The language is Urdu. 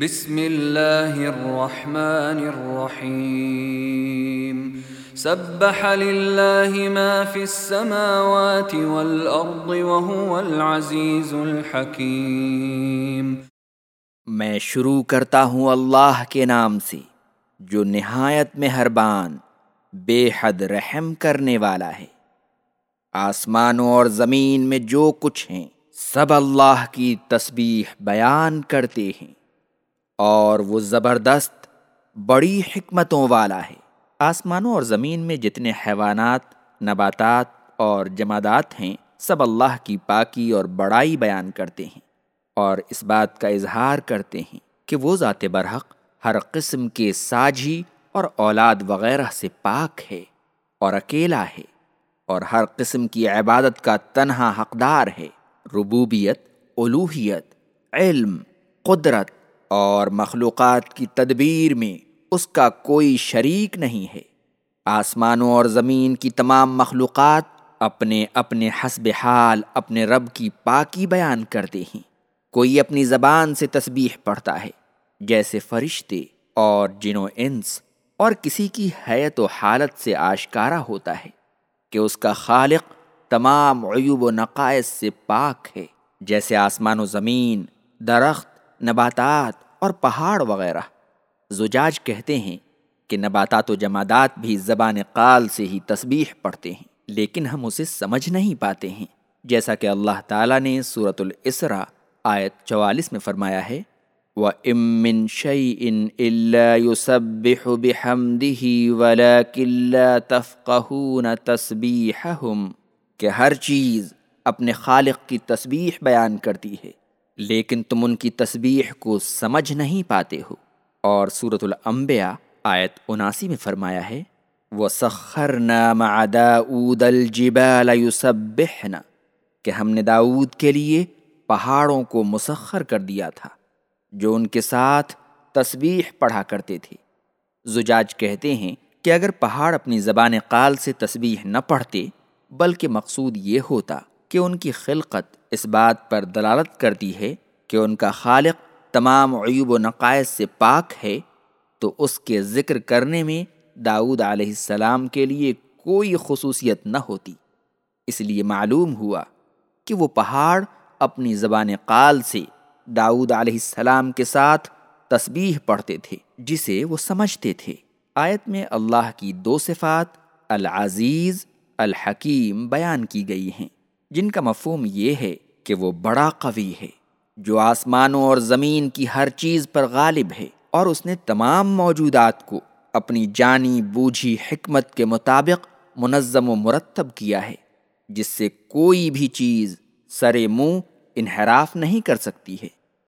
بسم اللہ الرحمن الرحیم۔ سبح للہ ما فی السماوات والارض وهو العزیز الحکیم۔ میں شروع کرتا ہوں اللہ کے نام سے، جو نہایت مہربان، بے حد رحم کرنے والا ہے۔ آسمانوں اور زمین میں جو کچھ ہیں، سب اللہ کی تسبیح بیان کرتے ہیں۔ اور وہ زبردست بڑی حکمتوں والا ہے۔ آسمانوں اور زمین میں جتنے حیوانات، نباتات اور جمادات ہیں، سب اللہ کی پاکی اور بڑائی بیان کرتے ہیں اور اس بات کا اظہار کرتے ہیں کہ وہ ذات برحق ہر قسم کے ساجھی اور اولاد وغیرہ سے پاک ہے اور اکیلا ہے اور ہر قسم کی عبادت کا تنہا حقدار ہے۔ ربوبیت الوحیت علم، قدرت اور مخلوقات کی تدبیر میں اس کا کوئی شریک نہیں ہے۔ آسمانوں اور زمین کی تمام مخلوقات اپنے اپنے حسب حال، اپنے رب کی پاکی بیان کرتے ہیں۔ کوئی اپنی زبان سے تسبیح پڑھتا ہے، جیسے فرشتے اور جن انس، اور کسی کی حیت و حالت سے آشکارا ہوتا ہے کہ اس کا خالق تمام عیوب و نقائص سے پاک ہے۔ جیسے آسمان و زمین، درخت نباتات اور پہاڑ وغیرہ۔ زجاج کہتے ہیں کہ نباتات و جمادات بھی زبان قال سے ہی تسبیح پڑھتے ہیں، لیکن ہم اسے سمجھ نہیں پاتے ہیں۔ جیسا کہ اللہ تعالیٰ نے صورت الاسرا آیت چوالیس میں فرمایا ہے وَإِم شَيْءٍ إِلَّا يُسَبِّحُ بِحَمْدِهِ وَلَكِنْ لَا تَفْقَهُونَ تَسْبِيحَهُمْ، کہ ہر چیز اپنے خالق کی تسبیح بیان کرتی ہے۔ لیکن تم ان کی تسبیح کو سمجھ نہیں پاتے ہو۔ اور صورت الانبیاء آیت اناسی میں فرمایا ہے، وَسَخَّرْنَا مَعَ دَاؤُودَ الْجِبَالَ يُسَبِّحْنَا۔ کہ ہم نے داؤد کے لیے پہاڑوں کو مسخر کر دیا تھا، جو ان کے ساتھ تسبیح پڑھا کرتے تھے۔ زجاج کہتے ہیں کہ اگر پہاڑ اپنی زبان قال سے تسبیح نہ پڑھتے، بلکہ مقصود یہ ہوتا کہ ان کی خلقت اس بات پر دلالت کرتی ہے کہ ان کا خالق تمام عیوب و نقائص سے پاک ہے، تو اس کے ذکر کرنے میں داؤد علیہ السلام کے لیے کوئی خصوصیت نہ ہوتی۔ اس لیے معلوم ہوا کہ وہ پہاڑ اپنی زبان قال سے داؤد علیہ السلام کے ساتھ تسبیح پڑھتے تھے، جسے وہ سمجھتے تھے۔ آیت میں اللہ کی دو صفات، العزیز، الحکیم بیان کی گئی ہیں۔ جن کا مفہوم یہ ہے کہ وہ بڑا قوی ہے، جو آسمانوں اور زمین کی ہر چیز پر غالب ہے اور اس نے تمام موجودات کو اپنی جانی بوجھی حکمت کے مطابق منظم و مرتب کیا ہے، جس سے کوئی بھی چیز سرے منہ انحراف نہیں کر سکتی ہے۔